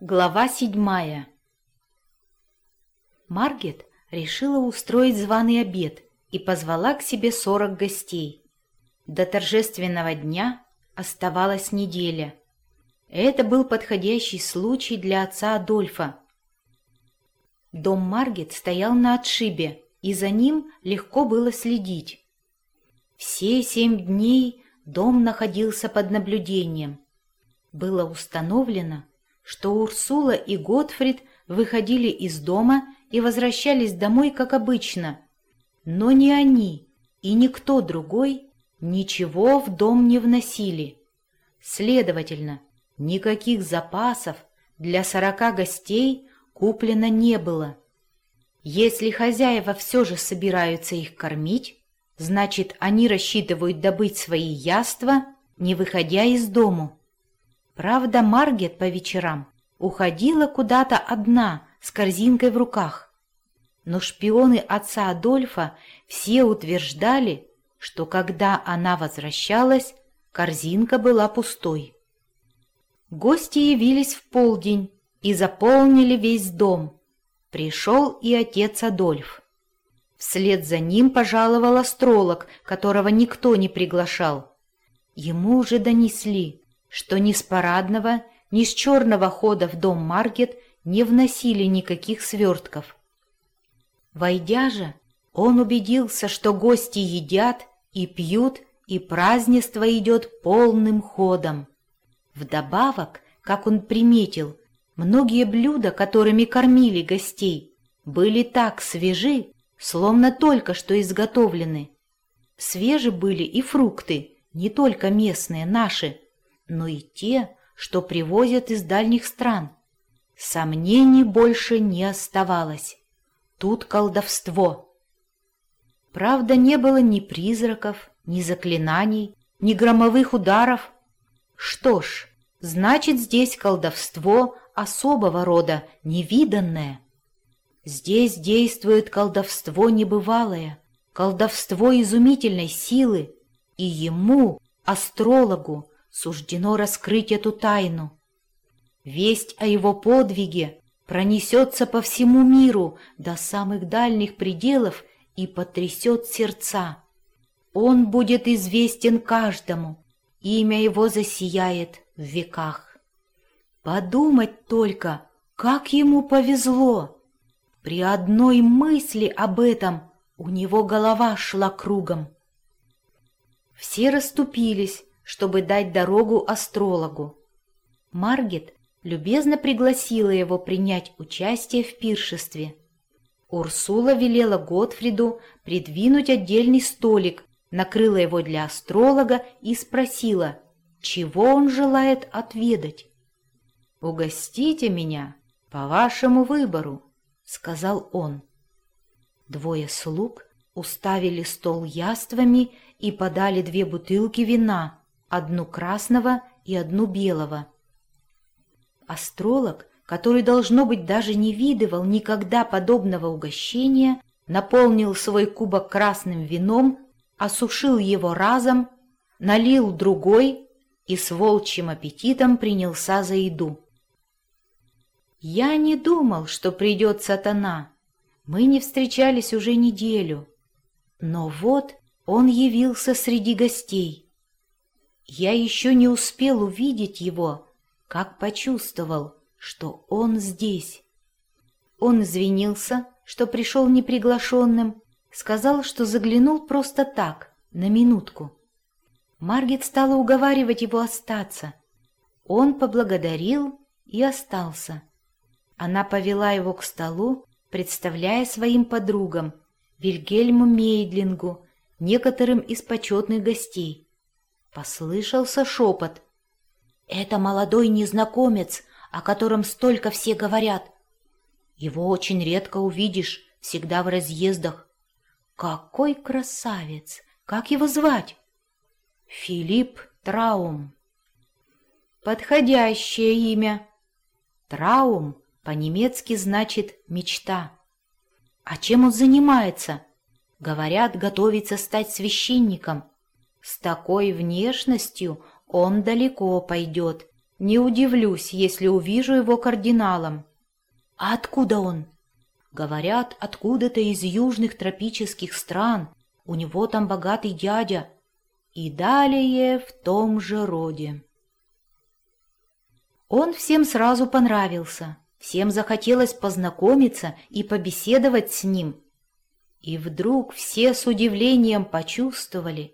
Глава седьмая Маргет решила устроить званый обед и позвала к себе сорок гостей. До торжественного дня оставалась неделя. Это был подходящий случай для отца Адольфа. Дом Маргет стоял на отшибе, и за ним легко было следить. Все семь дней дом находился под наблюдением. Было установлено, что Урсула и Готфрид выходили из дома и возвращались домой, как обычно. Но ни они и никто другой ничего в дом не вносили. Следовательно, никаких запасов для сорока гостей куплено не было. Если хозяева все же собираются их кормить, значит, они рассчитывают добыть свои яства, не выходя из дому. Правда, Маргет по вечерам уходила куда-то одна с корзинкой в руках. Но шпионы отца Адольфа все утверждали, что когда она возвращалась, корзинка была пустой. Гости явились в полдень и заполнили весь дом. Пришел и отец Адольф. Вслед за ним пожаловал астролог, которого никто не приглашал. Ему уже донесли, что ни с парадного, ни с черного хода в дом Маргет не вносили никаких свертков. Войдя же, он убедился, что гости едят и пьют, и празднество идет полным ходом. Вдобавок, как он приметил, многие блюда, которыми кормили гостей, были так свежи, словно только что изготовлены. Свежи были и фрукты, не только местные, наши, но и те, что привозят из дальних стран. Сомнений больше не оставалось. Тут колдовство. Правда, не было ни призраков, ни заклинаний, ни громовых ударов. Что ж, значит, здесь колдовство особого рода, невиданное. Здесь действует колдовство небывалое, колдовство изумительной силы, и ему, астрологу, суждено раскрыть эту тайну. Весть о его подвиге пронесется по всему миру до самых дальних пределов и потрясет сердца. Он будет известен каждому, имя его засияет в веках. Подумать только, как ему повезло! При одной мысли об этом у него голова шла кругом. Все расступились, чтобы дать дорогу астрологу. Маргет любезно пригласила его принять участие в пиршестве. Урсула велела Готфриду придвинуть отдельный столик, накрыла его для астролога и спросила, чего он желает отведать. «Угостите меня по вашему выбору», — сказал он. Двое слуг уставили стол яствами и подали две бутылки вина, одну красного и одну белого. Астролог, который, должно быть, даже не видывал никогда подобного угощения, наполнил свой кубок красным вином, осушил его разом, налил другой и с волчьим аппетитом принялся за еду. «Я не думал, что придет сатана. Мы не встречались уже неделю. Но вот он явился среди гостей. Я еще не успел увидеть его, как почувствовал, что он здесь. Он извинился, что пришел неприглашенным, сказал, что заглянул просто так, на минутку. Маргет стала уговаривать его остаться. Он поблагодарил и остался. Она повела его к столу, представляя своим подругам, Вильгельму Мейдлингу, некоторым из почетных гостей. Послышался шепот. «Это молодой незнакомец, о котором столько все говорят. Его очень редко увидишь, всегда в разъездах. Какой красавец! Как его звать?» «Филипп Траум». «Подходящее имя». «Траум» по-немецки значит «мечта». «А чем он занимается?» «Говорят, готовится стать священником». С такой внешностью он далеко пойдет, Не удивлюсь, если увижу его кардиналом. А откуда он? Говорят, откуда-то из южных тропических стран. У него там богатый дядя. И далее в том же роде. Он всем сразу понравился. Всем захотелось познакомиться и побеседовать с ним. И вдруг все с удивлением почувствовали,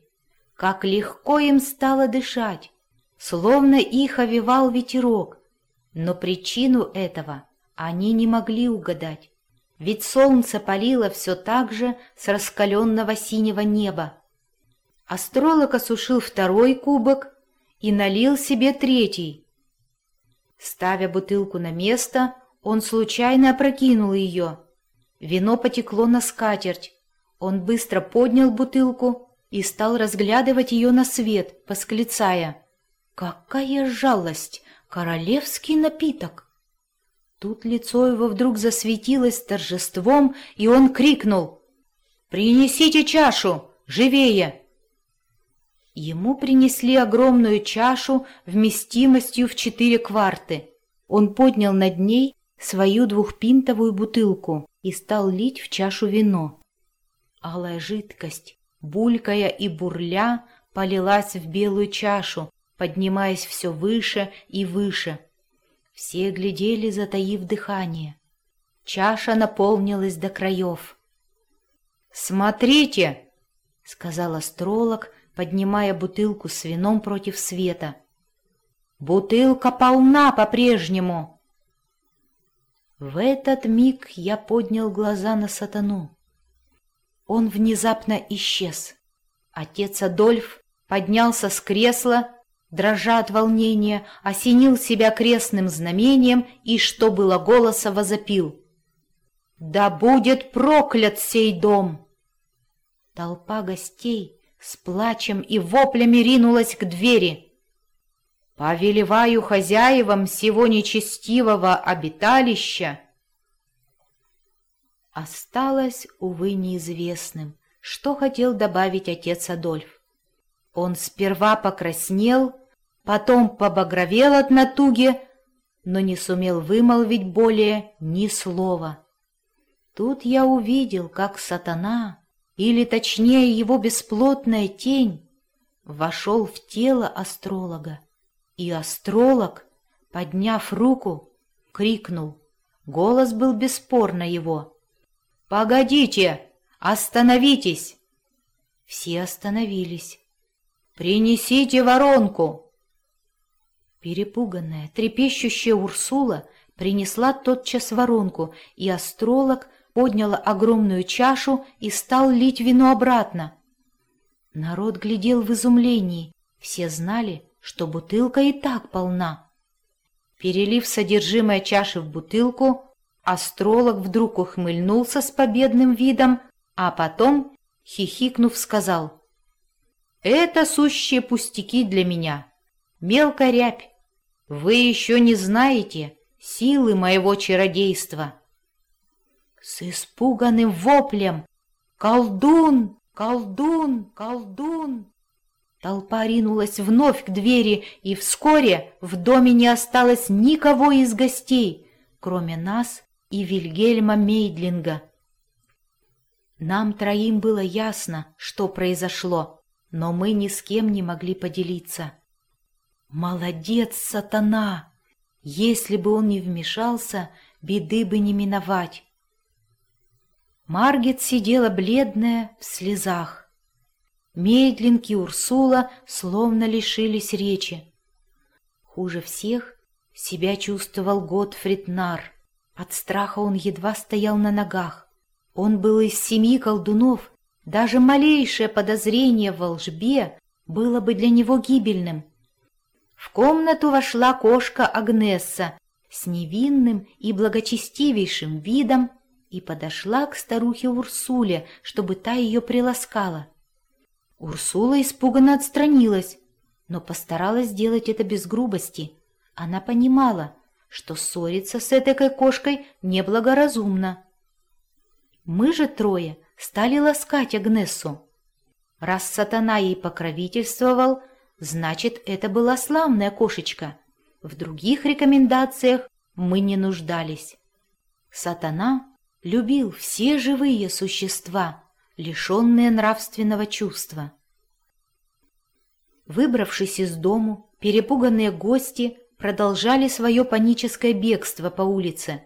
как легко им стало дышать, словно их овивал ветерок. Но причину этого они не могли угадать, ведь солнце палило все так же с раскаленного синего неба. Астролог осушил второй кубок и налил себе третий. Ставя бутылку на место, он случайно опрокинул ее. Вино потекло на скатерть. Он быстро поднял бутылку и стал разглядывать ее на свет, восклицая. «Какая жалость! Королевский напиток!» Тут лицо его вдруг засветилось торжеством, и он крикнул. «Принесите чашу! Живее!» Ему принесли огромную чашу вместимостью в четыре кварты. Он поднял над ней свою двухпинтовую бутылку и стал лить в чашу вино. Алая жидкость, булькая и бурля, полилась в белую чашу, поднимаясь все выше и выше. Все глядели, затаив дыхание. Чаша наполнилась до краев. «Смотрите!» — сказал астролог, поднимая бутылку с вином против света. «Бутылка полна по-прежнему!» В этот миг я поднял глаза на сатану. Он внезапно исчез. Отец Адольф поднялся с кресла, дрожа от волнения, осенил себя крестным знамением и, что было голоса, возопил. «Да будет проклят сей дом!» Толпа гостей с плачем и воплями ринулась к двери — повелеваю хозяевам сего нечестивого обиталища. Осталось, увы, неизвестным, что хотел добавить отец Адольф. Он сперва покраснел, потом побагровел от натуги, но не сумел вымолвить более ни слова. Тут я увидел, как сатана, или точнее его бесплотная тень, вошел в тело астролога и астролог, подняв руку, крикнул. Голос был бесспорно его. «Погодите! Остановитесь!» Все остановились. «Принесите воронку!» Перепуганная, трепещущая Урсула принесла тотчас воронку, и астролог подняла огромную чашу и стал лить вино обратно. Народ глядел в изумлении. Все знали, что бутылка и так полна. Перелив содержимое чаши в бутылку, астролог вдруг ухмыльнулся с победным видом, а потом, хихикнув, сказал, «Это сущие пустяки для меня, мелкая рябь. Вы еще не знаете силы моего чародейства». С испуганным воплем «Колдун! Колдун! Колдун!» Толпа ринулась вновь к двери, и вскоре в доме не осталось никого из гостей, кроме нас и Вильгельма Мейдлинга. Нам троим было ясно, что произошло, но мы ни с кем не могли поделиться. Молодец, сатана! Если бы он не вмешался, беды бы не миновать. Маргет сидела бледная, в слезах. Медлинки Урсула словно лишились речи. Хуже всех себя чувствовал Готфрид Нар. От страха он едва стоял на ногах. Он был из семьи колдунов. Даже малейшее подозрение в волжбе было бы для него гибельным. В комнату вошла кошка Агнесса с невинным и благочестивейшим видом и подошла к старухе Урсуле, чтобы та ее приласкала. Урсула испуганно отстранилась, но постаралась сделать это без грубости. Она понимала, что ссориться с этой кошкой неблагоразумно. Мы же трое стали ласкать Агнесу. Раз сатана ей покровительствовал, значит, это была славная кошечка. В других рекомендациях мы не нуждались. Сатана любил все живые существа, лишенные нравственного чувства. Выбравшись из дому, перепуганные гости продолжали свое паническое бегство по улице,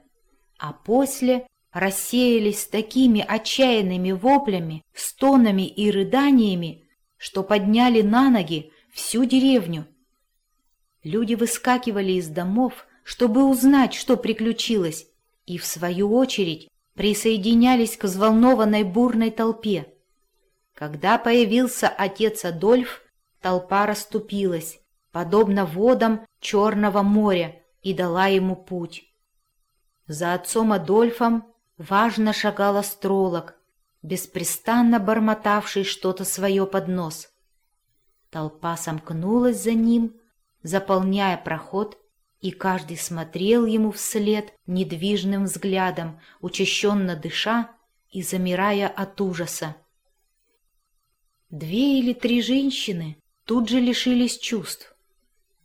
а после рассеялись такими отчаянными воплями, стонами и рыданиями, что подняли на ноги всю деревню. Люди выскакивали из домов, чтобы узнать, что приключилось, и, в свою очередь, присоединялись к взволнованной бурной толпе. Когда появился отец Адольф, толпа расступилась, подобно водам Черного моря, и дала ему путь. За отцом Адольфом важно шагал астролог, беспрестанно бормотавший что-то свое под нос. Толпа сомкнулась за ним, заполняя проход, и каждый смотрел ему вслед недвижным взглядом, учащенно дыша и замирая от ужаса. Две или три женщины тут же лишились чувств.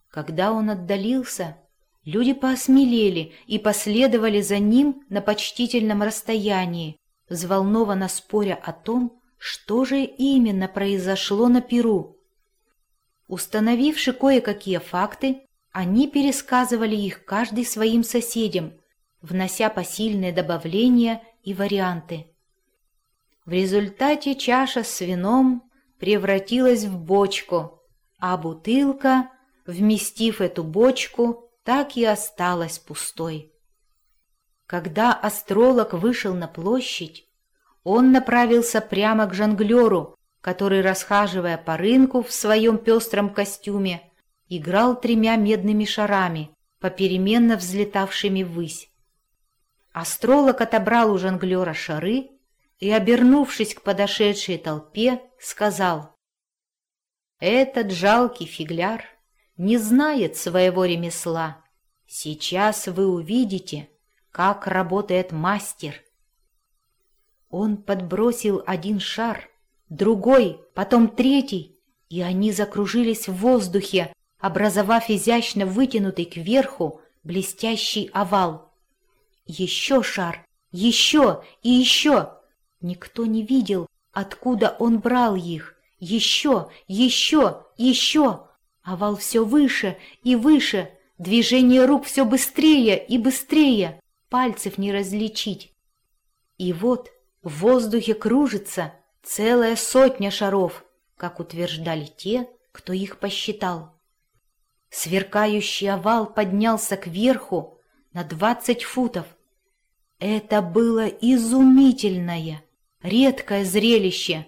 Когда он отдалился, люди поосмелели и последовали за ним на почтительном расстоянии, взволнованно споря о том, что же именно произошло на Перу. Установивши кое-какие факты, они пересказывали их каждый своим соседям, внося посильные добавления и варианты. В результате чаша с вином превратилась в бочку, а бутылка, вместив эту бочку, так и осталась пустой. Когда астролог вышел на площадь, он направился прямо к жонглеру, который, расхаживая по рынку в своем пестром костюме, играл тремя медными шарами, попеременно взлетавшими ввысь. Астролог отобрал у жонглера шары и, обернувшись к подошедшей толпе, сказал, «Этот жалкий фигляр не знает своего ремесла. Сейчас вы увидите, как работает мастер». Он подбросил один шар, другой, потом третий, и они закружились в воздухе, образовав изящно вытянутый кверху блестящий овал. Еще шар, еще и еще. Никто не видел, откуда он брал их. Еще, еще, еще. Овал все выше и выше, движение рук все быстрее и быстрее, пальцев не различить. И вот в воздухе кружится целая сотня шаров, как утверждали те, кто их посчитал. Сверкающий овал поднялся кверху на двадцать футов. Это было изумительное, редкое зрелище.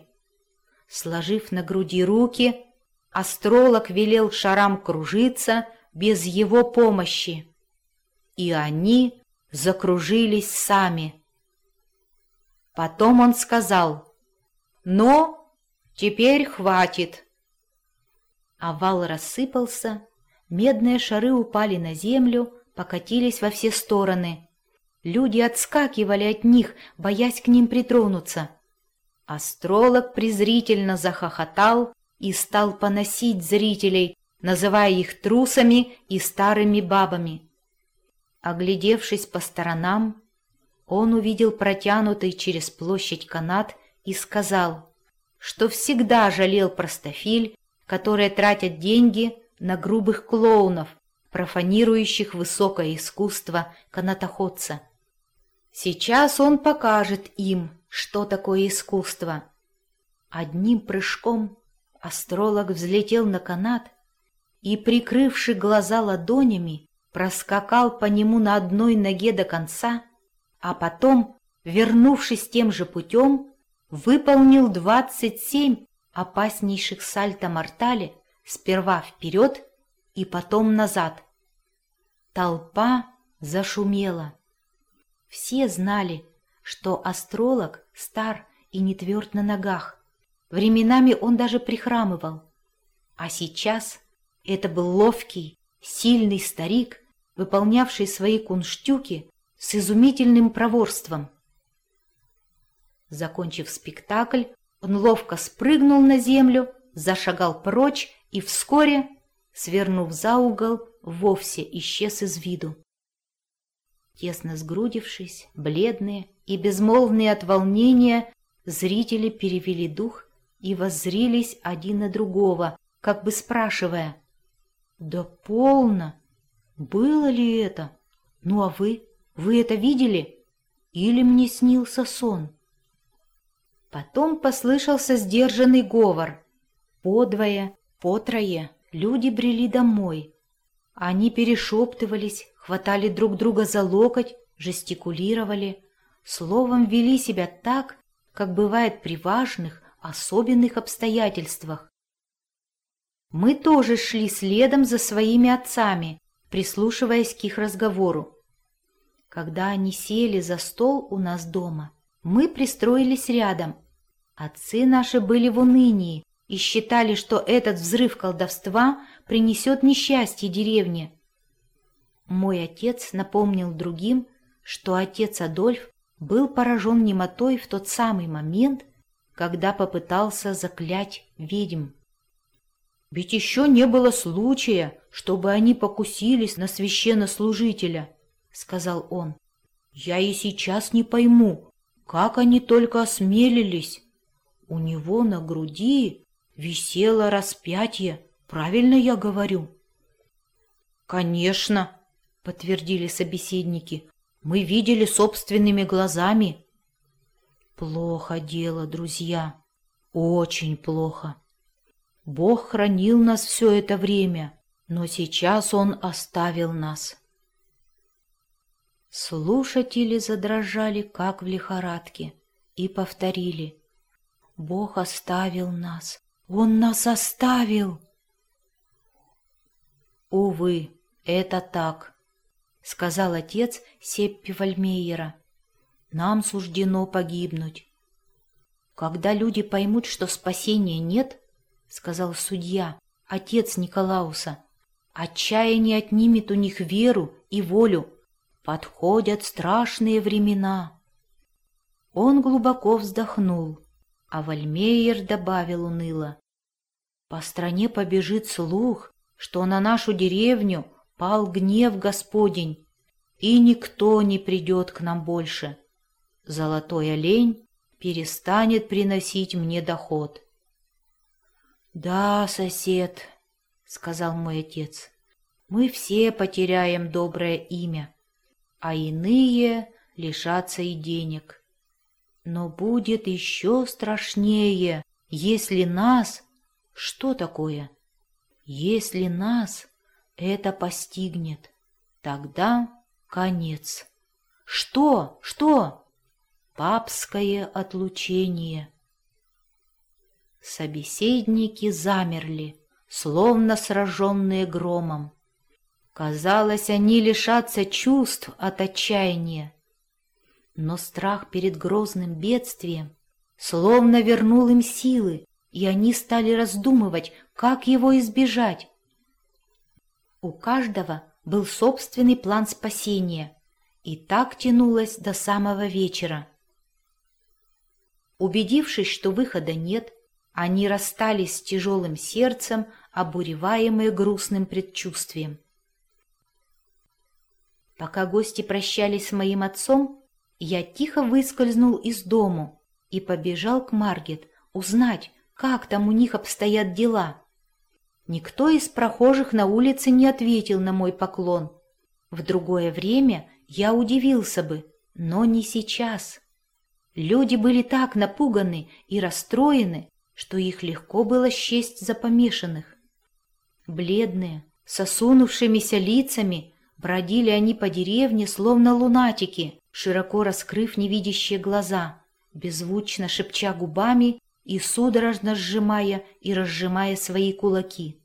Сложив на груди руки, астролог велел шарам кружиться без его помощи. И они закружились сами. Потом он сказал, «Но теперь хватит». Овал рассыпался, Медные шары упали на землю, покатились во все стороны. Люди отскакивали от них, боясь к ним притронуться. Астролог презрительно захохотал и стал поносить зрителей, называя их трусами и старыми бабами. Оглядевшись по сторонам, он увидел протянутый через площадь канат и сказал, что всегда жалел простофиль, которые тратят деньги на грубых клоунов, профанирующих высокое искусство канатоходца. Сейчас он покажет им, что такое искусство. Одним прыжком астролог взлетел на канат и, прикрывши глаза ладонями, проскакал по нему на одной ноге до конца, а потом, вернувшись тем же путем, выполнил двадцать семь опаснейших сальто-мортале сперва вперед и потом назад. Толпа зашумела. Все знали, что астролог стар и не тверд на ногах. Временами он даже прихрамывал. А сейчас это был ловкий, сильный старик, выполнявший свои кунштюки с изумительным проворством. Закончив спектакль, он ловко спрыгнул на землю, зашагал прочь и вскоре, свернув за угол, вовсе исчез из виду. Тесно сгрудившись, бледные и безмолвные от волнения, зрители перевели дух и воззрились один на другого, как бы спрашивая, «Да полно! Было ли это? Ну а вы? Вы это видели? Или мне снился сон?» Потом послышался сдержанный говор. Подвое, потрое люди брели домой. Они перешептывались, хватали друг друга за локоть, жестикулировали, словом вели себя так, как бывает при важных, особенных обстоятельствах. Мы тоже шли следом за своими отцами, прислушиваясь к их разговору. Когда они сели за стол у нас дома, мы пристроились рядом. Отцы наши были в унынии и считали, что этот взрыв колдовства принесет несчастье деревне. Мой отец напомнил другим, что отец Адольф был поражен немотой в тот самый момент, когда попытался заклять ведьм. «Ведь еще не было случая, чтобы они покусились на священнослужителя», — сказал он. «Я и сейчас не пойму, как они только осмелились. У него на груди висело распятие, правильно я говорю?» «Конечно», — подтвердили собеседники, — «мы видели собственными глазами». Плохо дело, друзья, очень плохо. Бог хранил нас все это время, но сейчас Он оставил нас. Слушатели задрожали, как в лихорадке, и повторили. Бог оставил нас, Он нас оставил. Увы, это так, сказал отец Сеппи Вальмейера. Нам суждено погибнуть. Когда люди поймут, что спасения нет, — сказал судья, отец Николауса, — отчаяние отнимет у них веру и волю. Подходят страшные времена. Он глубоко вздохнул, а Вальмейер добавил уныло. По стране побежит слух, что на нашу деревню пал гнев Господень, и никто не придет к нам больше золотой олень перестанет приносить мне доход. «Да, сосед», — сказал мой отец, — «мы все потеряем доброе имя, а иные лишатся и денег. Но будет еще страшнее, если нас... Что такое? Если нас это постигнет, тогда конец. Что? Что? Папское отлучение. Собеседники замерли, словно сраженные громом. Казалось, они лишатся чувств от отчаяния. Но страх перед грозным бедствием словно вернул им силы, и они стали раздумывать, как его избежать. У каждого был собственный план спасения, и так тянулось до самого вечера. Убедившись, что выхода нет, они расстались с тяжелым сердцем, обуреваемые грустным предчувствием. Пока гости прощались с моим отцом, я тихо выскользнул из дому и побежал к Маргет узнать, как там у них обстоят дела. Никто из прохожих на улице не ответил на мой поклон. В другое время я удивился бы, но не сейчас. Люди были так напуганы и расстроены, что их легко было счесть за помешанных. Бледные, сосунувшимися лицами, бродили они по деревне, словно лунатики, широко раскрыв невидящие глаза, беззвучно шепча губами и судорожно сжимая и разжимая свои кулаки.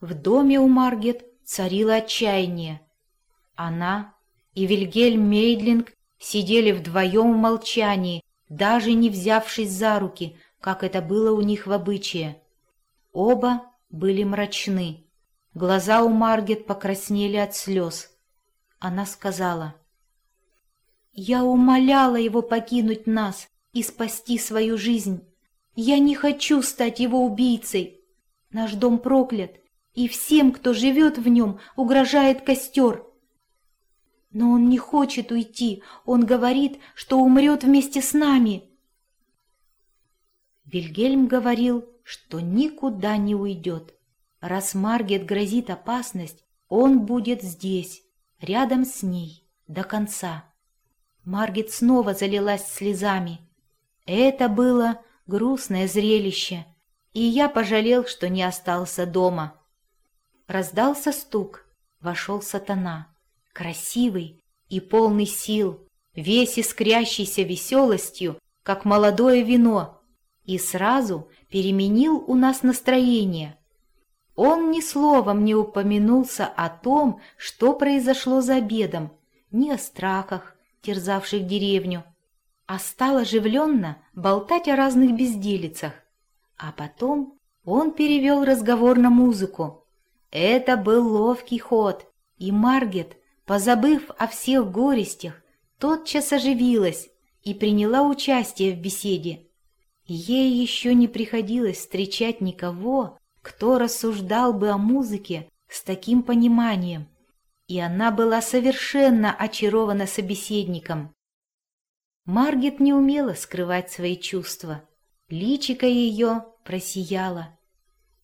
В доме у Маргет царило отчаяние. Она и Вильгельм Мейдлинг сидели вдвоем в молчании, даже не взявшись за руки, как это было у них в обычае. Оба были мрачны. Глаза у Маргет покраснели от слез. Она сказала, «Я умоляла его покинуть нас и спасти свою жизнь. Я не хочу стать его убийцей. Наш дом проклят, и всем, кто живет в нем, угрожает костер. Но он не хочет уйти, он говорит, что умрет вместе с нами. Вильгельм говорил, что никуда не уйдет. Раз Маргет грозит опасность, он будет здесь, рядом с ней, до конца. Маргет снова залилась слезами. Это было грустное зрелище, и я пожалел, что не остался дома. Раздался стук, вошел сатана, красивый и полный сил, весь искрящийся веселостью, как молодое вино, и сразу переменил у нас настроение. Он ни словом не упомянулся о том, что произошло за обедом, ни о страхах, терзавших деревню, а стал оживленно болтать о разных безделицах. А потом он перевел разговор на музыку. Это был ловкий ход, и Маргет, позабыв о всех горестях, тотчас оживилась и приняла участие в беседе. Ей еще не приходилось встречать никого, кто рассуждал бы о музыке с таким пониманием, и она была совершенно очарована собеседником. Маргет не умела скрывать свои чувства. Личико ее просияло,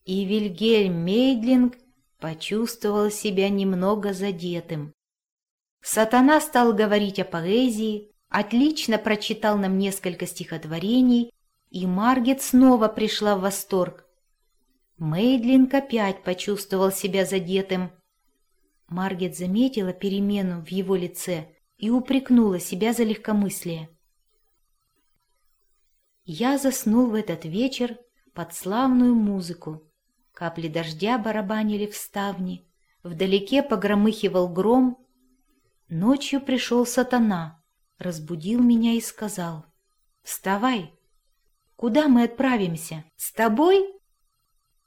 и Вильгельм Мейдлинг почувствовал себя немного задетым. Сатана стал говорить о поэзии, отлично прочитал нам несколько стихотворений, и Маргет снова пришла в восторг. Мейдлинг опять почувствовал себя задетым. Маргет заметила перемену в его лице и упрекнула себя за легкомыслие. Я заснул в этот вечер под славную музыку. Капли дождя барабанили в ставни, вдалеке погромыхивал гром. Ночью пришел сатана, разбудил меня и сказал, «Вставай! Куда мы отправимся? С тобой?»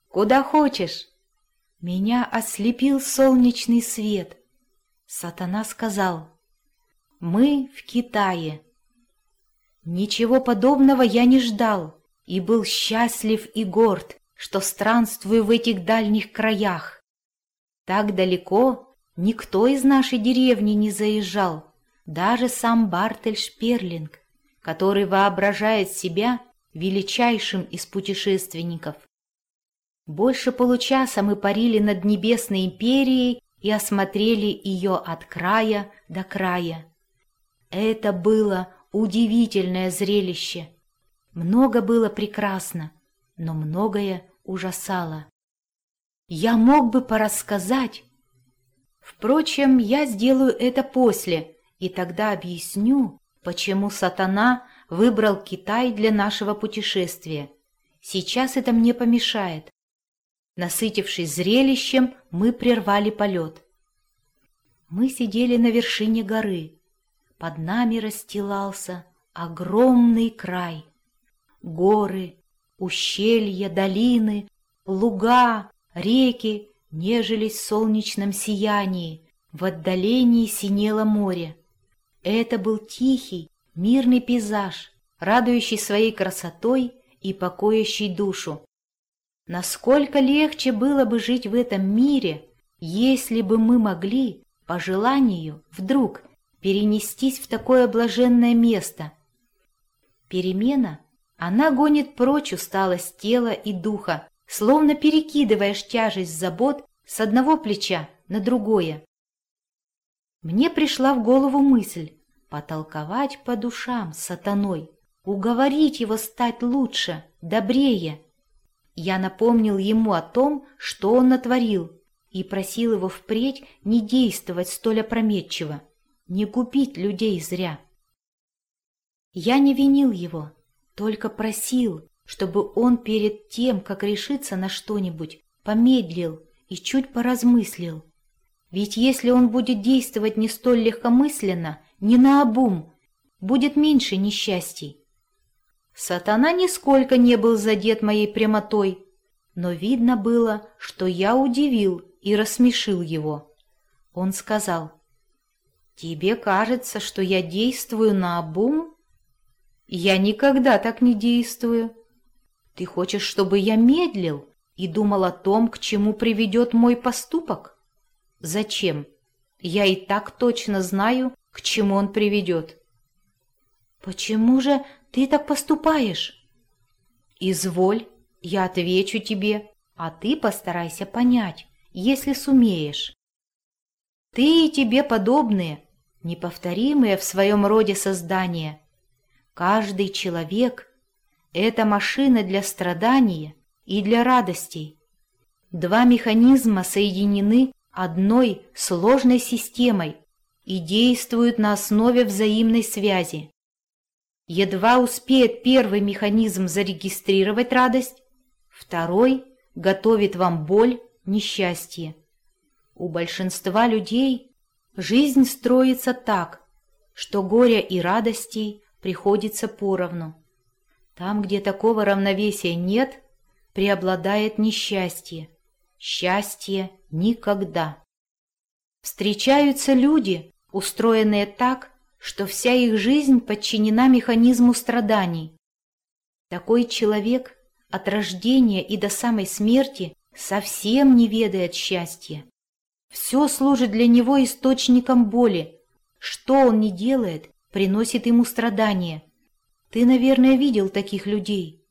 «Куда хочешь!» Меня ослепил солнечный свет. Сатана сказал, «Мы в Китае». Ничего подобного я не ждал и был счастлив и горд, что странствую в этих дальних краях. Так далеко никто из нашей деревни не заезжал, даже сам Бартель Шперлинг, который воображает себя величайшим из путешественников. Больше получаса мы парили над Небесной империей и осмотрели ее от края до края. Это было удивительное зрелище. Много было прекрасно, но многое ужасало. Я мог бы порассказать. Впрочем, я сделаю это после, и тогда объясню, почему сатана выбрал Китай для нашего путешествия. Сейчас это мне помешает. Насытившись зрелищем, мы прервали полет. Мы сидели на вершине горы. Под нами расстилался огромный край. Горы, ущелья, долины, луга, реки нежились в солнечном сиянии, в отдалении синело море. Это был тихий, мирный пейзаж, радующий своей красотой и покоящий душу. Насколько легче было бы жить в этом мире, если бы мы могли, по желанию, вдруг перенестись в такое блаженное место. Перемена, она гонит прочь усталость тела и духа, словно перекидываешь тяжесть забот с одного плеча на другое. Мне пришла в голову мысль потолковать по душам сатаной, уговорить его стать лучше, добрее, я напомнил ему о том, что он натворил, и просил его впредь не действовать столь опрометчиво, не купить людей зря. Я не винил его, только просил, чтобы он перед тем, как решиться на что-нибудь, помедлил и чуть поразмыслил. Ведь если он будет действовать не столь легкомысленно, не наобум, будет меньше несчастий. Сатана нисколько не был задет моей прямотой, но видно было, что я удивил и рассмешил его. Он сказал, «Тебе кажется, что я действую на обум? Я никогда так не действую. Ты хочешь, чтобы я медлил? и думал о том, к чему приведет мой поступок? Зачем? Я и так точно знаю, к чему он приведет. Почему же ты так поступаешь? Изволь, я отвечу тебе, а ты постарайся понять, если сумеешь. Ты и тебе подобные, неповторимые в своем роде создания. Каждый человек — это машина для страдания и для радостей. Два механизма соединены одной сложной системой и действуют на основе взаимной связи. Едва успеет первый механизм зарегистрировать радость, второй готовит вам боль, несчастье. У большинства людей жизнь строится так, что горя и радостей приходится поровну. Там, где такого равновесия нет, преобладает несчастье. Счастье никогда. Встречаются люди, устроенные так, что вся их жизнь подчинена механизму страданий. Такой человек от рождения и до самой смерти совсем не ведает счастья. Все служит для него источником боли. Что он не делает, приносит ему страдания. Ты, наверное, видел таких людей.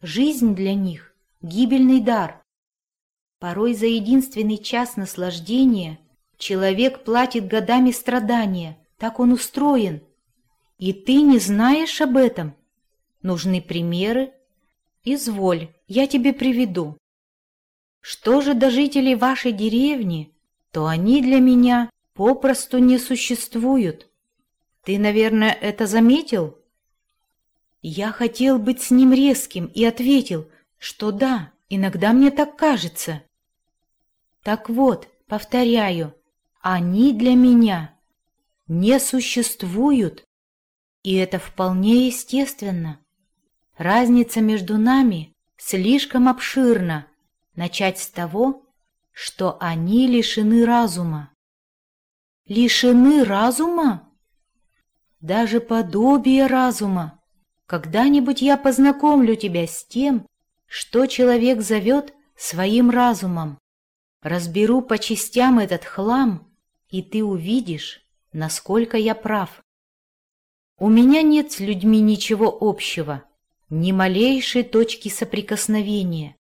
Жизнь для них — гибельный дар. Порой за единственный час наслаждения человек платит годами страдания, так он устроен. И ты не знаешь об этом. Нужны примеры? Изволь, я тебе приведу. Что же до жителей вашей деревни, то они для меня попросту не существуют. Ты, наверное, это заметил? Я хотел быть с ним резким и ответил, что да, иногда мне так кажется. Так вот, повторяю, они для меня не существуют, и это вполне естественно. Разница между нами слишком обширна. Начать с того, что они лишены разума. Лишены разума? Даже подобие разума. Когда-нибудь я познакомлю тебя с тем, что человек зовет своим разумом. Разберу по частям этот хлам, и ты увидишь, насколько я прав. У меня нет с людьми ничего общего, ни малейшей точки соприкосновения.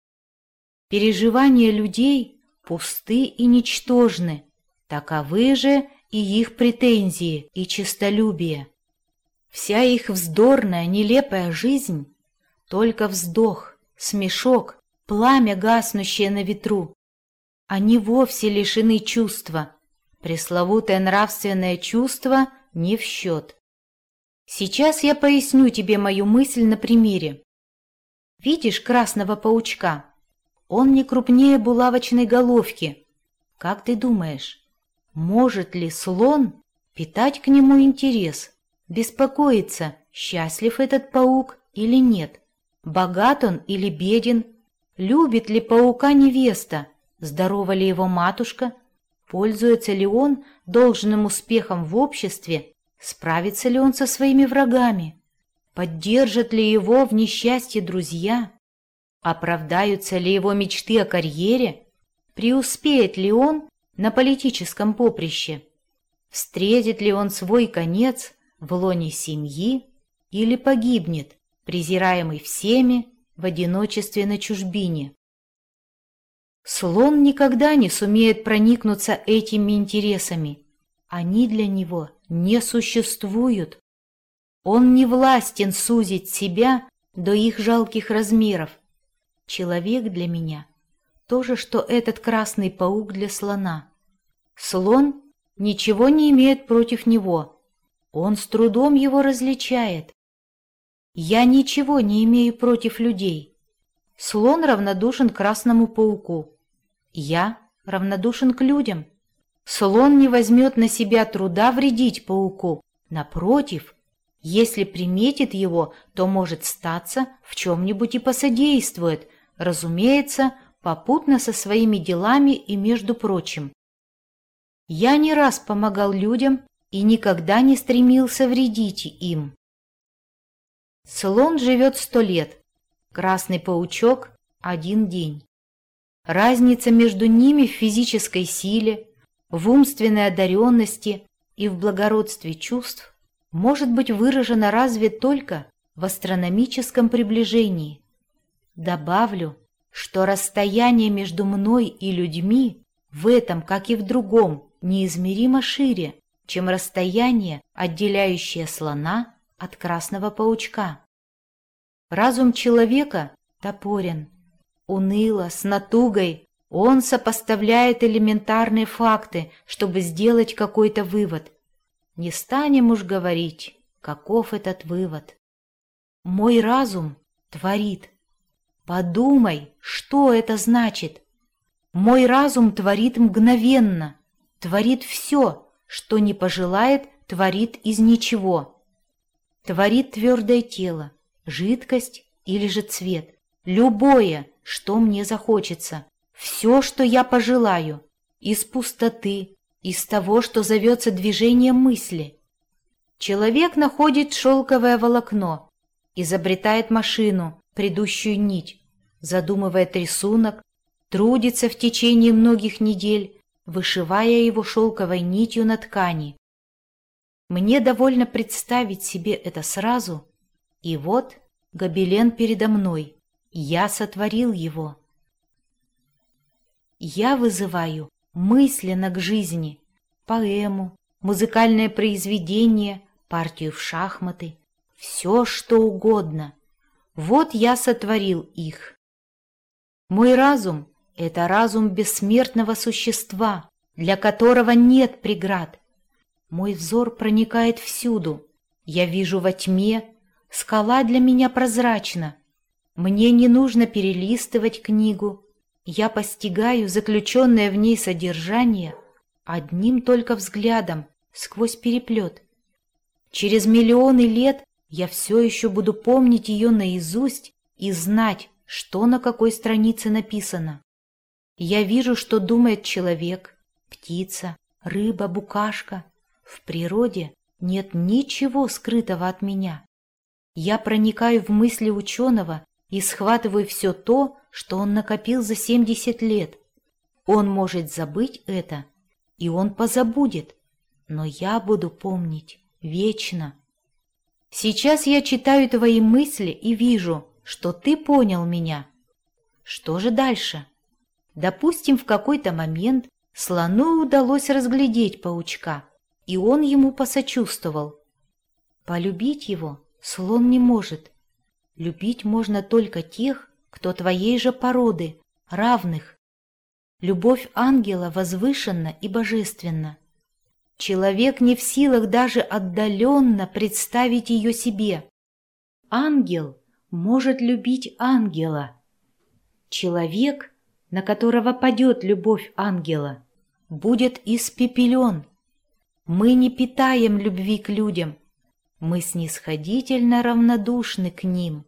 Переживания людей пусты и ничтожны, таковы же и их претензии и честолюбие. Вся их вздорная, нелепая жизнь — только вздох, смешок, пламя, гаснущее на ветру. Они вовсе лишены чувства, пресловутое нравственное чувство не в счет. Сейчас я поясню тебе мою мысль на примере. Видишь красного паучка? Он не крупнее булавочной головки. Как ты думаешь, может ли слон питать к нему интерес, беспокоиться, счастлив этот паук или нет, богат он или беден, любит ли паука невеста, здорова ли его матушка, пользуется ли он должным успехом в обществе, справится ли он со своими врагами, поддержат ли его в несчастье друзья, Оправдаются ли его мечты о карьере? Преуспеет ли он на политическом поприще? Встретит ли он свой конец в лоне семьи или погибнет, презираемый всеми в одиночестве на чужбине? Слон никогда не сумеет проникнуться этими интересами. Они для него не существуют. Он не властен сузить себя до их жалких размеров, Человек для меня — то же, что этот красный паук для слона. Слон ничего не имеет против него. Он с трудом его различает. Я ничего не имею против людей. Слон равнодушен красному пауку. Я равнодушен к людям. Слон не возьмет на себя труда вредить пауку. Напротив, если приметит его, то может статься, в чем-нибудь и посодействует, разумеется, попутно со своими делами и между прочим. Я не раз помогал людям и никогда не стремился вредить им. Слон живет сто лет, красный паучок – один день. разница между ними в физической силе, в умственной одаренности и в благородстве чувств может быть выражена разве только в астрономическом приближении. Добавлю, что расстояние между мной и людьми в этом, как и в другом, неизмеримо шире, чем расстояние, отделяющее слона от красного паучка. Разум человека топорен, уныло, с натугой, он сопоставляет элементарные факты, чтобы сделать какой-то вывод. Не станем уж говорить, каков этот вывод. Мой разум творит. Подумай, что это значит. Мой разум творит мгновенно, творит все, что не пожелает, творит из ничего. Творит твердое тело, жидкость или же цвет, любое, что мне захочется, все, что я пожелаю, из пустоты, из того, что зовется движением мысли. Человек находит шелковое волокно, изобретает машину, предыдущую нить, задумывает рисунок, трудится в течение многих недель, вышивая его шелковой нитью на ткани. Мне довольно представить себе это сразу, и вот гобелен передо мной, я сотворил его. Я вызываю мысленно к жизни поэму, музыкальное произведение, партию в шахматы, все что угодно. Вот я сотворил их. Мой разум — это разум бессмертного существа, для которого нет преград. Мой взор проникает всюду. Я вижу во тьме, скала для меня прозрачна. Мне не нужно перелистывать книгу. Я постигаю заключенное в ней содержание одним только взглядом сквозь переплет. Через миллионы лет я все еще буду помнить ее наизусть и знать, что на какой странице написано. Я вижу, что думает человек, птица, рыба, букашка. В природе нет ничего скрытого от меня. Я проникаю в мысли ученого и схватываю все то, что он накопил за 70 лет. Он может забыть это, и он позабудет, но я буду помнить вечно. Сейчас я читаю твои мысли и вижу, что ты понял меня. Что же дальше? Допустим, в какой-то момент слону удалось разглядеть паучка, и он ему посочувствовал. Полюбить его слон не может. Любить можно только тех, кто твоей же породы, равных. Любовь ангела возвышенна и божественна. Человек не в силах даже отдаленно представить ее себе. Ангел может любить ангела. Человек, на которого падет любовь ангела, будет испепелен. Мы не питаем любви к людям, мы снисходительно равнодушны к ним.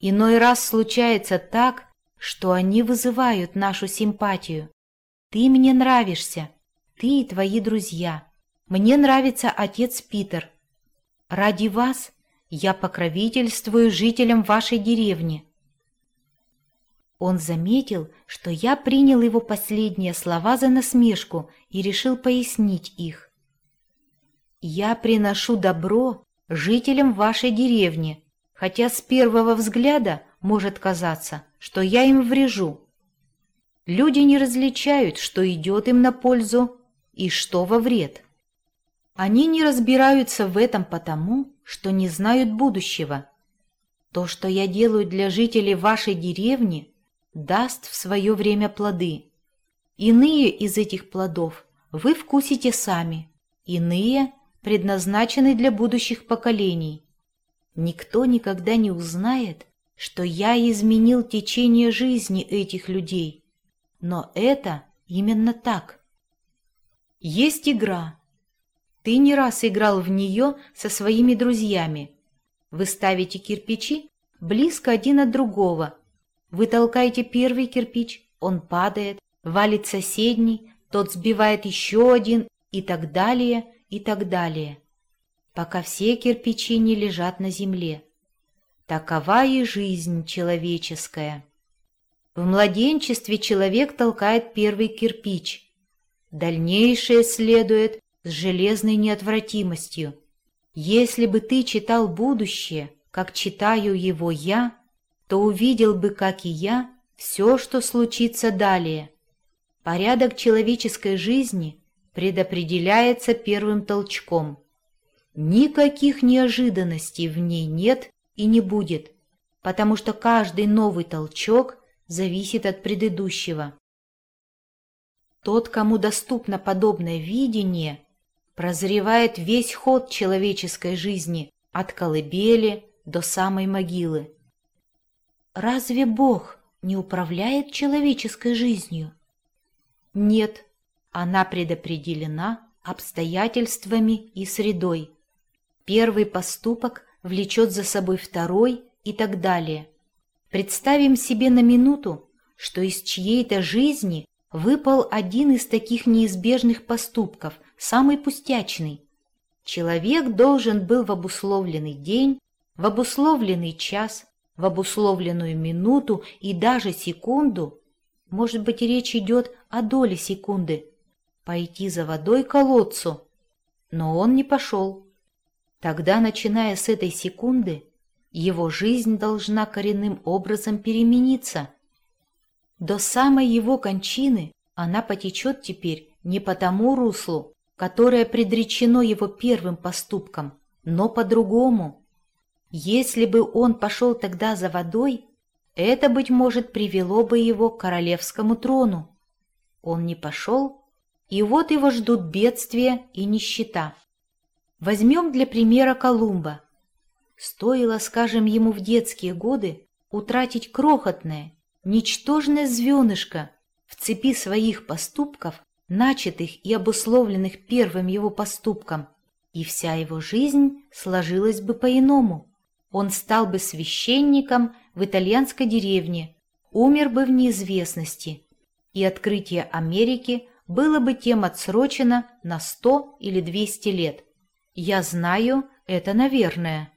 Иной раз случается так, что они вызывают нашу симпатию. Ты мне нравишься, ты и твои друзья. Мне нравится отец Питер. Ради вас я покровительствую жителям вашей деревни». Он заметил, что я принял его последние слова за насмешку и решил пояснить их. «Я приношу добро жителям вашей деревни, хотя с первого взгляда может казаться, что я им врежу. Люди не различают, что идет им на пользу и что во вред. Они не разбираются в этом потому, что не знают будущего. То, что я делаю для жителей вашей деревни, даст в свое время плоды. Иные из этих плодов вы вкусите сами, иные предназначены для будущих поколений. Никто никогда не узнает, что я изменил течение жизни этих людей. Но это именно так. Есть игра, ты не раз играл в нее со своими друзьями. Вы ставите кирпичи близко один от другого. Вы толкаете первый кирпич, он падает, валит соседний, тот сбивает еще один и так далее, и так далее, пока все кирпичи не лежат на земле. Такова и жизнь человеческая. В младенчестве человек толкает первый кирпич. Дальнейшее следует с железной неотвратимостью. Если бы ты читал будущее, как читаю его я, то увидел бы, как и я, все, что случится далее. Порядок человеческой жизни предопределяется первым толчком. Никаких неожиданностей в ней нет и не будет, потому что каждый новый толчок зависит от предыдущего. Тот, кому доступно подобное видение, прозревает весь ход человеческой жизни от колыбели до самой могилы. Разве Бог не управляет человеческой жизнью? Нет, она предопределена обстоятельствами и средой. Первый поступок влечет за собой второй и так далее. Представим себе на минуту, что из чьей-то жизни выпал один из таких неизбежных поступков, самый пустячный. Человек должен был в обусловленный день, в обусловленный час, в обусловленную минуту и даже секунду, может быть, речь идет о доле секунды, пойти за водой к колодцу. Но он не пошел. Тогда, начиная с этой секунды, его жизнь должна коренным образом перемениться. До самой его кончины она потечет теперь не по тому руслу, которое предречено его первым поступком, но по-другому. Если бы он пошел тогда за водой, это, быть может, привело бы его к королевскому трону. Он не пошел, и вот его ждут бедствия и нищета. Возьмем для примера Колумба. Стоило, скажем, ему в детские годы утратить крохотное, ничтожное звенышко в цепи своих поступков, начатых и обусловленных первым его поступком, и вся его жизнь сложилась бы по-иному. Он стал бы священником в итальянской деревне, умер бы в неизвестности, и открытие Америки было бы тем отсрочено на сто или двести лет. Я знаю это, наверное.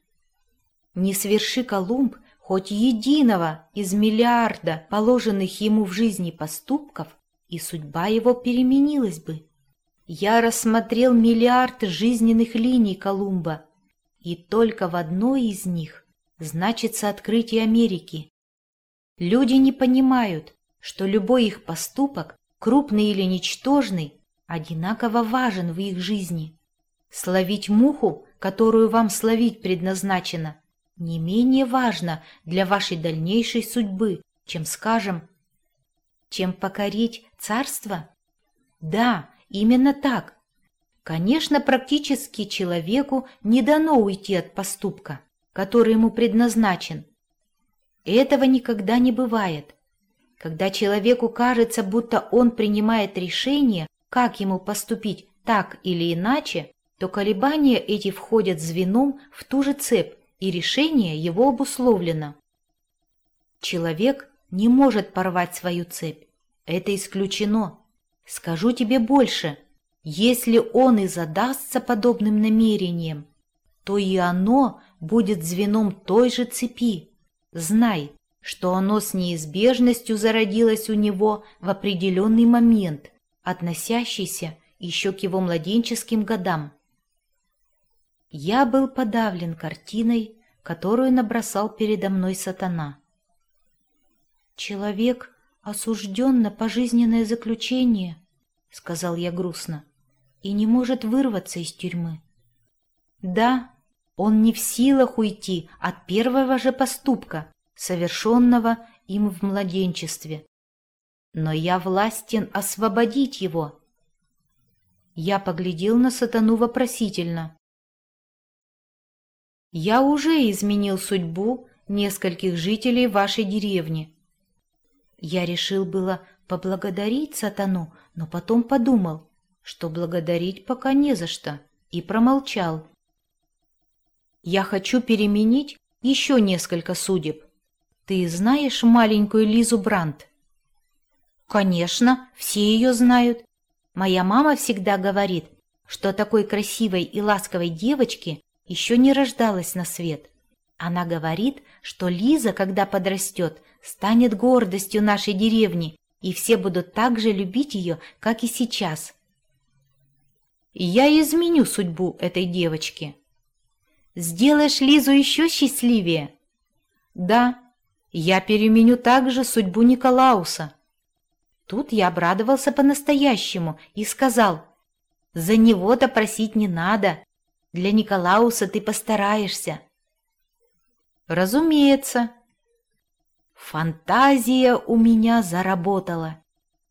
Не сверши Колумб хоть единого из миллиарда положенных ему в жизни поступков, и судьба его переменилась бы. Я рассмотрел миллиард жизненных линий Колумба, и только в одной из них значится открытие Америки. Люди не понимают, что любой их поступок, крупный или ничтожный, одинаково важен в их жизни. Словить муху, которую вам словить предназначено, не менее важно для вашей дальнейшей судьбы, чем, скажем, чем покорить царство? Да, именно так. Конечно, практически человеку не дано уйти от поступка, который ему предназначен. Этого никогда не бывает. Когда человеку кажется, будто он принимает решение, как ему поступить так или иначе, то колебания эти входят звеном в ту же цепь, и решение его обусловлено. Человек не может порвать свою цепь. Это исключено. Скажу тебе больше. Если он и задастся подобным намерением, то и оно будет звеном той же цепи. Знай, что оно с неизбежностью зародилось у него в определенный момент, относящийся еще к его младенческим годам. Я был подавлен картиной, которую набросал передо мной сатана. «Человек осужден на пожизненное заключение», — сказал я грустно, — «и не может вырваться из тюрьмы». «Да, он не в силах уйти от первого же поступка, совершенного им в младенчестве. Но я властен освободить его». Я поглядел на сатану вопросительно. Я уже изменил судьбу нескольких жителей вашей деревни. Я решил было поблагодарить сатану, но потом подумал, что благодарить пока не за что, и промолчал. Я хочу переменить еще несколько судеб. Ты знаешь маленькую Лизу Брандт? Конечно, все ее знают. Моя мама всегда говорит, что такой красивой и ласковой девочке еще не рождалась на свет. Она говорит, что Лиза, когда подрастет, станет гордостью нашей деревни, и все будут так же любить ее, как и сейчас. Я изменю судьбу этой девочки. Сделаешь Лизу еще счастливее? Да, я переменю также судьбу Николауса. Тут я обрадовался по-настоящему и сказал, «За него-то просить не надо. Для Николауса ты постараешься». «Разумеется». Фантазия у меня заработала,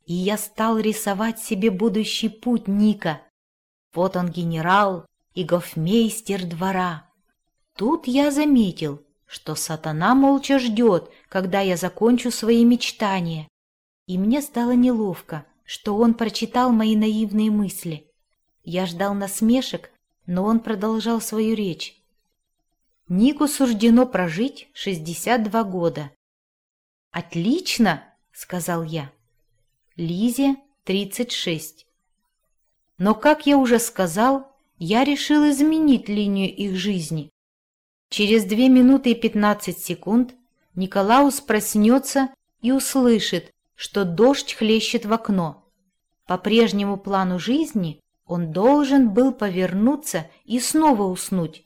и я стал рисовать себе будущий путь Ника. Вот он генерал и гофмейстер двора. Тут я заметил, что сатана молча ждет, когда я закончу свои мечтания, и мне стало неловко, что он прочитал мои наивные мысли. Я ждал насмешек, но он продолжал свою речь. Нику суждено прожить 62 года. «Отлично!» — сказал я. Лизе 36. Но, как я уже сказал, я решил изменить линию их жизни. Через 2 минуты и 15 секунд Николаус проснется и услышит, что дождь хлещет в окно. По прежнему плану жизни он должен был повернуться и снова уснуть.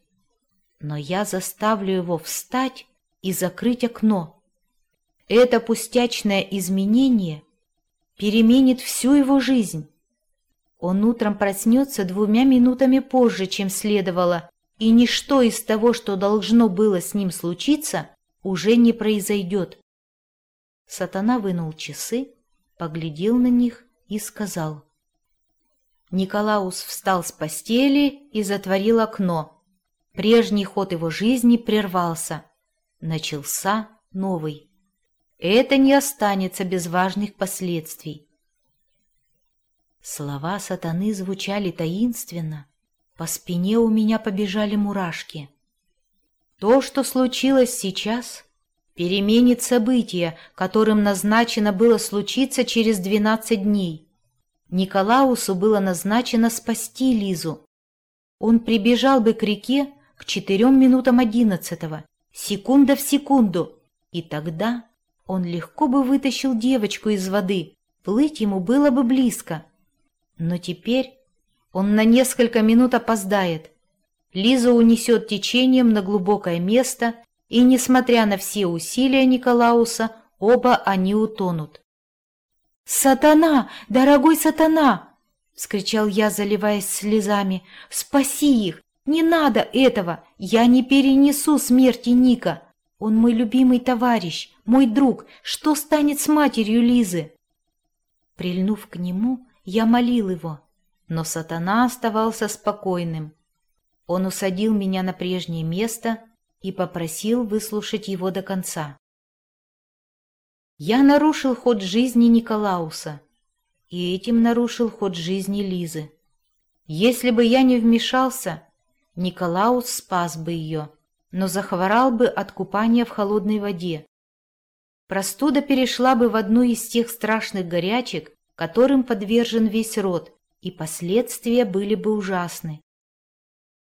Но я заставлю его встать и закрыть окно. Это пустячное изменение переменит всю его жизнь. Он утром проснется двумя минутами позже, чем следовало, и ничто из того, что должно было с ним случиться, уже не произойдет. Сатана вынул часы, поглядел на них и сказал. Николаус встал с постели и затворил окно. Прежний ход его жизни прервался. Начался новый. Это не останется без важных последствий. Слова сатаны звучали таинственно. По спине у меня побежали мурашки. То, что случилось сейчас, переменит события, которым назначено было случиться через двенадцать дней. Николаусу было назначено спасти Лизу. Он прибежал бы к реке к четырем минутам одиннадцатого, секунда в секунду, и тогда он легко бы вытащил девочку из воды, плыть ему было бы близко. Но теперь он на несколько минут опоздает. Лиза унесет течением на глубокое место, и, несмотря на все усилия Николауса, оба они утонут. «Сатана! Дорогой сатана!» — вскричал я, заливаясь слезами. «Спаси их! Не надо этого! Я не перенесу смерти Ника! Он мой любимый товарищ, мой друг! Что станет с матерью Лизы?» Прильнув к нему, я молил его, но сатана оставался спокойным. Он усадил меня на прежнее место и попросил выслушать его до конца. Я нарушил ход жизни Николауса, и этим нарушил ход жизни Лизы. Если бы я не вмешался, Николаус спас бы ее, но захворал бы от купания в холодной воде. Простуда перешла бы в одну из тех страшных горячек, которым подвержен весь род, и последствия были бы ужасны.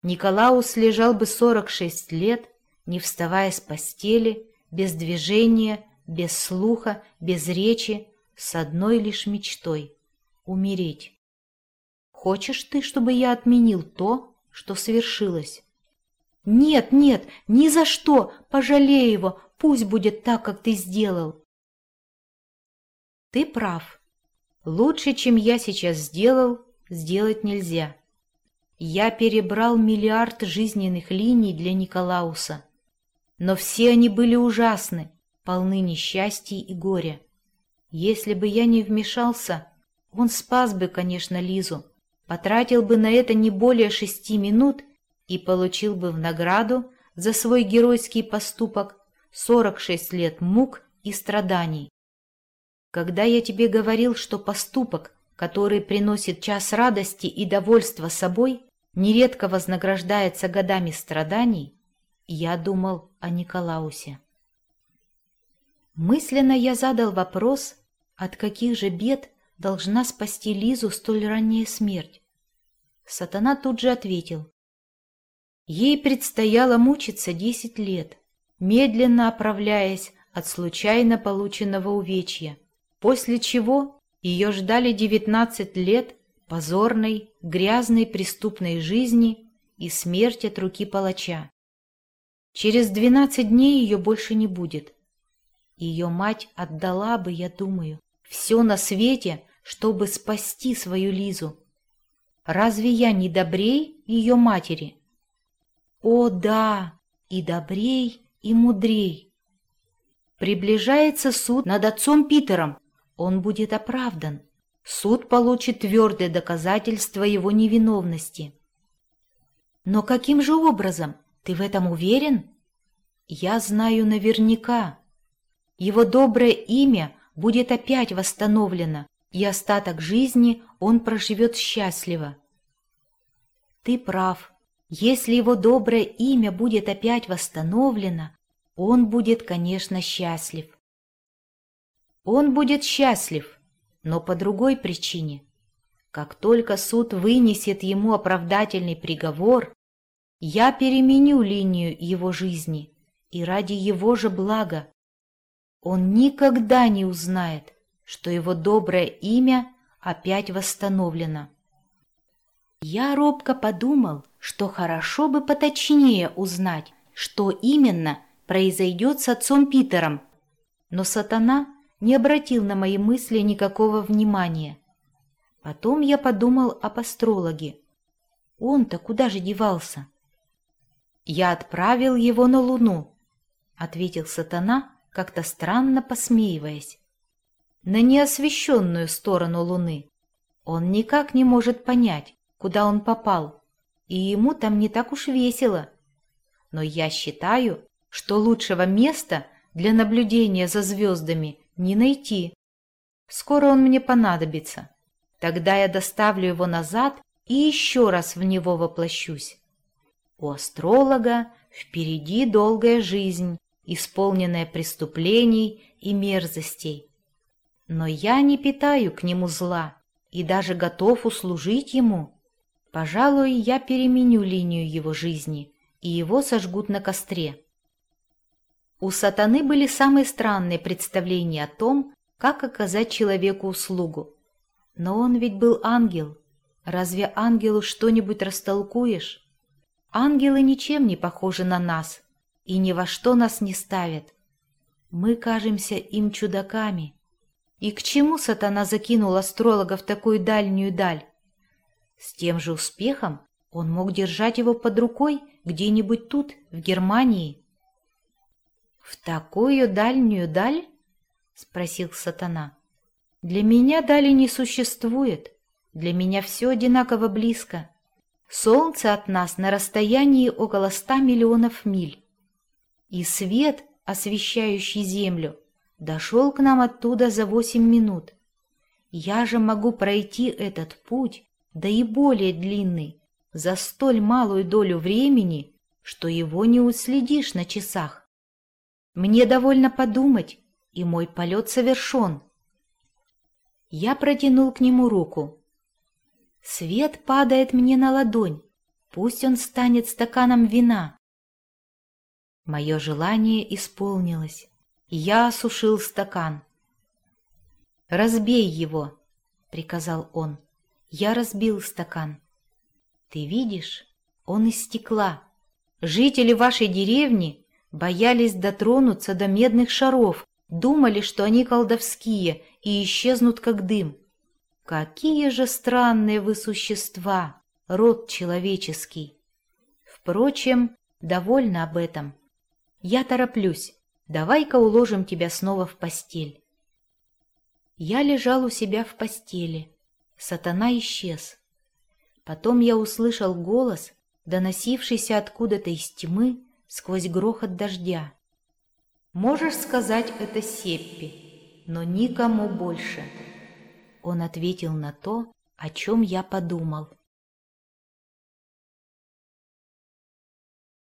Николаус лежал бы 46 лет, не вставая с постели, без движения, без слуха, без речи, с одной лишь мечтой — умереть. Хочешь ты, чтобы я отменил то, что свершилось? Нет, нет, ни за что, пожалей его, пусть будет так, как ты сделал. Ты прав. Лучше, чем я сейчас сделал, сделать нельзя. Я перебрал миллиард жизненных линий для Николауса. Но все они были ужасны, полны несчастий и горя. Если бы я не вмешался, он спас бы, конечно, Лизу, потратил бы на это не более шести минут и получил бы в награду за свой геройский поступок 46 лет мук и страданий. Когда я тебе говорил, что поступок, который приносит час радости и довольства собой, нередко вознаграждается годами страданий, я думал о Николаусе. Мысленно я задал вопрос, от каких же бед должна спасти Лизу столь ранняя смерть. Сатана тут же ответил. Ей предстояло мучиться десять лет, медленно оправляясь от случайно полученного увечья, после чего ее ждали 19 лет позорной, грязной преступной жизни и смерть от руки палача. Через 12 дней ее больше не будет. Ее мать отдала бы, я думаю, все на свете, чтобы спасти свою Лизу. Разве я не добрей ее матери? О, да, и добрей, и мудрей. Приближается суд над отцом Питером. Он будет оправдан. Суд получит твердое доказательство его невиновности. Но каким же образом? Ты в этом уверен? Я знаю наверняка. Его доброе имя будет опять восстановлено, и остаток жизни он проживет счастливо. Ты прав. Если его доброе имя будет опять восстановлено, он будет, конечно, счастлив. Он будет счастлив, но по другой причине. Как только суд вынесет ему оправдательный приговор, я переменю линию его жизни и ради его же блага. Он никогда не узнает, что его доброе имя опять восстановлено. Я робко подумал, что хорошо бы поточнее узнать, что именно произойдет с отцом Питером, но сатана не обратил на мои мысли никакого внимания. Потом я подумал об астрологе. Он-то куда же девался? Я отправил его на Луну, — ответил сатана, как-то странно посмеиваясь. На неосвещенную сторону Луны. Он никак не может понять, куда он попал, и ему там не так уж весело. Но я считаю, что лучшего места для наблюдения за звездами не найти. Скоро он мне понадобится. Тогда я доставлю его назад и еще раз в него воплощусь. У астролога впереди долгая жизнь, исполненная преступлений и мерзостей. Но я не питаю к нему зла и даже готов услужить ему. Пожалуй, я переменю линию его жизни, и его сожгут на костре. У сатаны были самые странные представления о том, как оказать человеку услугу. Но он ведь был ангел. Разве ангелу что-нибудь растолкуешь? Ангелы ничем не похожи на нас и ни во что нас не ставят. Мы кажемся им чудаками. И к чему сатана закинул астролога в такую дальнюю даль? С тем же успехом он мог держать его под рукой где-нибудь тут, в Германии. «В такую дальнюю даль?» — спросил сатана. «Для меня дали не существует. Для меня все одинаково близко. Солнце от нас на расстоянии около ста миллионов миль. И свет, освещающий Землю, дошел к нам оттуда за восемь минут. Я же могу пройти этот путь, да и более длинный, за столь малую долю времени, что его не уследишь на часах. Мне довольно подумать, и мой полет совершен. Я протянул к нему руку. Свет падает мне на ладонь, пусть он станет стаканом вина. Мое желание исполнилось, я осушил стакан. «Разбей его», — приказал он. Я разбил стакан. «Ты видишь, он из стекла. Жители вашей деревни Боялись дотронуться до медных шаров, думали, что они колдовские и исчезнут как дым. Какие же странные вы существа, род человеческий! Впрочем, довольна об этом. Я тороплюсь, давай-ка уложим тебя снова в постель. Я лежал у себя в постели. Сатана исчез. Потом я услышал голос, доносившийся откуда-то из тьмы, сквозь грохот дождя. «Можешь сказать это Сеппи, но никому больше». Он ответил на то, о чем я подумал.